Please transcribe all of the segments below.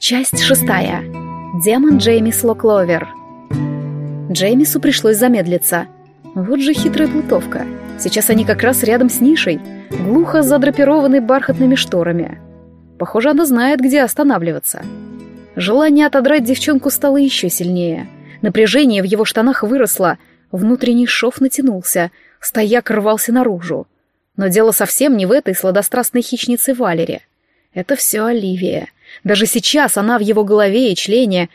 Часть шестая. Демон Джеймис Локловер. Джеймису пришлось замедлиться. Вот же хитрая плутовка. Сейчас они как раз рядом с нишей, глухо задрапированной бархатными шторами. Похоже, она знает, где останавливаться. Желание отодрать девчонку стало еще сильнее. Напряжение в его штанах выросло, внутренний шов натянулся, стояк рвался наружу. Но дело совсем не в этой сладострастной хищнице Валере. Это все Оливия — даже сейчас она в его голове и члене.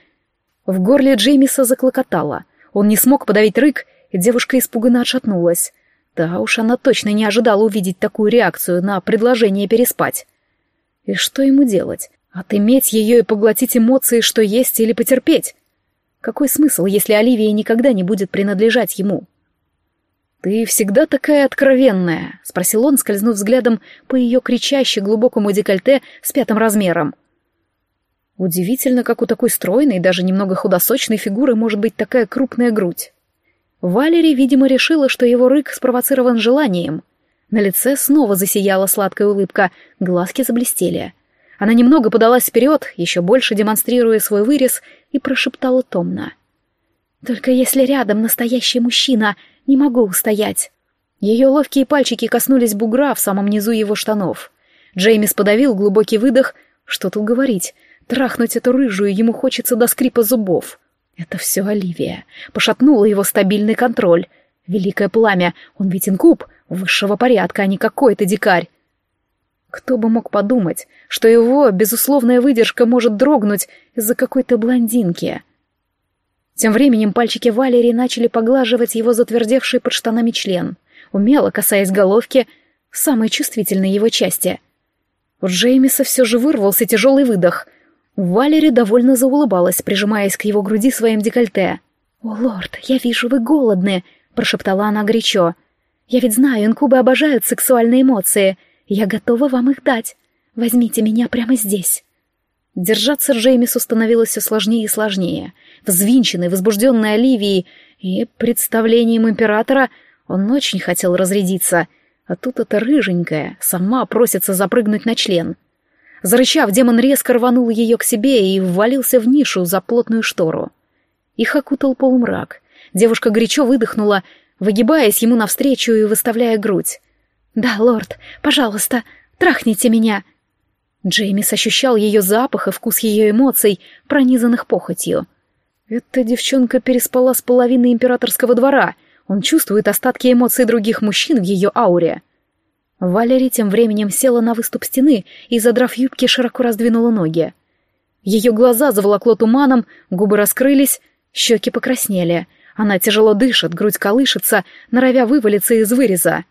В горле Джеймиса заклокотала. Он не смог подавить рык, и девушка испуганно отшатнулась. Да уж, она точно не ожидала увидеть такую реакцию на предложение переспать. И что ему делать? Отыметь ее и поглотить эмоции, что есть, или потерпеть? Какой смысл, если Оливия никогда не будет принадлежать ему? «Ты всегда такая откровенная?» — спросил он, скользнув взглядом по ее кричащей глубокому декольте с пятым размером. Удивительно, как у такой стройной, даже немного худосочной фигуры может быть такая крупная грудь. Валери, видимо, решила, что его рык спровоцирован желанием. На лице снова засияла сладкая улыбка, глазки заблестели. Она немного подалась вперед, еще больше демонстрируя свой вырез, и прошептала томно. «Только если рядом настоящий мужчина, не могу устоять». Ее ловкие пальчики коснулись бугра в самом низу его штанов. Джеймис подавил глубокий выдох. Что тут говорить? Трахнуть эту рыжую ему хочется до скрипа зубов. Это все Оливия. Пошатнула его стабильный контроль. Великое пламя, он ведь инкуб, высшего порядка, а не какой-то дикарь. Кто бы мог подумать, что его безусловная выдержка может дрогнуть из-за какой-то блондинки. Тем временем пальчики Валерии начали поглаживать его затвердевший под штанами член, умело касаясь головки, самой чувствительной его части. У Джеймиса все же вырвался тяжелый выдох. Валери довольно заулыбалась, прижимаясь к его груди своим декольте. «О, лорд, я вижу, вы голодны», — прошептала она горячо. «Я ведь знаю, инкубы обожают сексуальные эмоции. Я готова вам их дать. Возьмите меня прямо здесь». Держаться Джеймису становилось все сложнее и сложнее. Взвинченный, возбужденный Оливией и представлением императора он очень хотел разрядиться, а тут эта рыженькая сама просится запрыгнуть на член — Зарычав, демон резко рванул ее к себе и ввалился в нишу за плотную штору. Их окутал полумрак. Девушка горячо выдохнула, выгибаясь ему навстречу и выставляя грудь. «Да, лорд, пожалуйста, трахните меня!» Джеймис ощущал ее запах и вкус ее эмоций, пронизанных похотью. Эта девчонка переспала с половиной императорского двора. Он чувствует остатки эмоций других мужчин в ее ауре. Валери тем временем села на выступ стены и, задрав юбки, широко раздвинула ноги. Ее глаза заволокло туманом, губы раскрылись, щеки покраснели. Она тяжело дышит, грудь колышется, норовя вывалиться из выреза.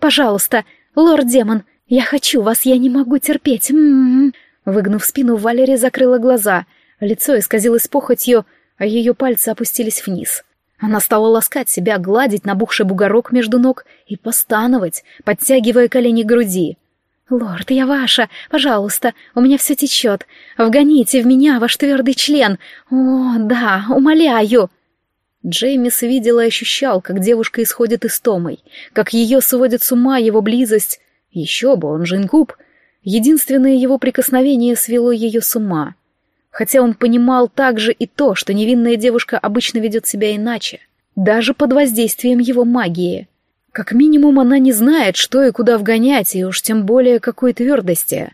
«Пожалуйста, лорд-демон, я хочу вас, я не могу терпеть!» М -м -м. Выгнув спину, Валерия закрыла глаза. Лицо исказилось похотью, а ее пальцы опустились вниз — она стала ласкать себя, гладить набухший бугорок между ног и постановать, подтягивая колени к груди. «Лорд, я ваша! Пожалуйста, у меня все течет. Вгоните в меня ваш твердый член! О, да, умоляю!» Джеймис видел и ощущал, как девушка исходит из томой, как ее сводит с ума его близость. Еще бы, он же инкуб. Единственное его прикосновение свело ее с ума хотя он понимал также и то, что невинная девушка обычно ведет себя иначе, даже под воздействием его магии. Как минимум она не знает, что и куда вгонять, и уж тем более какой твердости.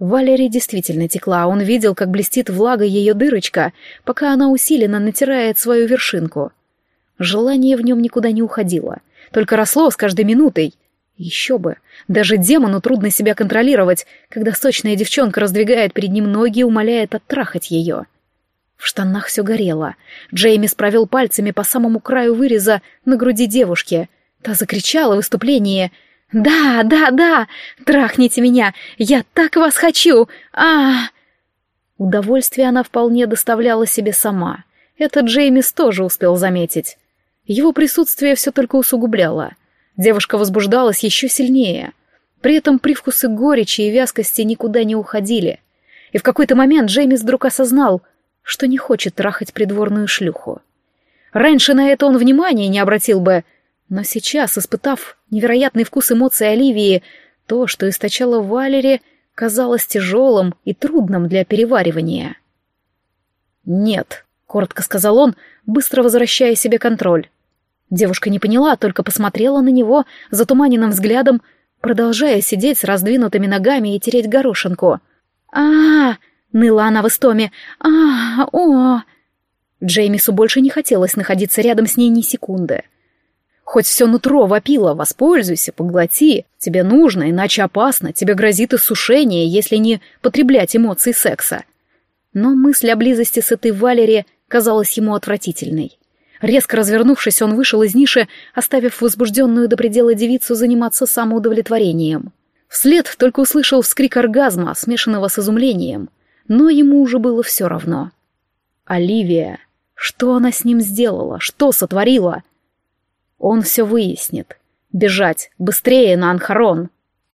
Валерия действительно текла, он видел, как блестит влага ее дырочка, пока она усиленно натирает свою вершинку. Желание в нем никуда не уходило, только росло с каждой минутой — еще бы. Даже демону трудно себя контролировать, когда сочная девчонка раздвигает перед ним ноги и умоляет оттрахать ее. В штанах все горело. Джеймис провел пальцами по самому краю выреза на груди девушки. Та закричала в выступлении. «Да, да, да! Трахните меня! Я так вас хочу! а Удовольствие она вполне доставляла себе сама. Это Джеймис тоже успел заметить. Его присутствие все только усугубляло — Девушка возбуждалась еще сильнее. При этом привкусы горечи и вязкости никуда не уходили. И в какой-то момент Джеймис вдруг осознал, что не хочет трахать придворную шлюху. Раньше на это он внимания не обратил бы, но сейчас, испытав невероятный вкус эмоций Оливии, то, что источало Валери, казалось тяжелым и трудным для переваривания. «Нет», — коротко сказал он, быстро возвращая себе контроль. Девушка не поняла, только посмотрела на него затуманенным взглядом, продолжая сидеть с раздвинутыми ногами и тереть горошинку. а, -а, ныла она в истоме. -а, -а о Джеймису больше не хотелось находиться рядом с ней ни секунды. Хоть все нутро вопило, воспользуйся, поглоти. Тебе нужно, иначе опасно, тебе грозит иссушение, если не потреблять эмоции секса. Но мысль о близости с этой Валери казалась ему отвратительной. Резко развернувшись, он вышел из ниши, оставив возбужденную до предела девицу заниматься самоудовлетворением. Вслед только услышал вскрик оргазма, смешанного с изумлением. Но ему уже было все равно. Оливия. Что она с ним сделала? Что сотворила? Он все выяснит. Бежать. Быстрее на Анхарон.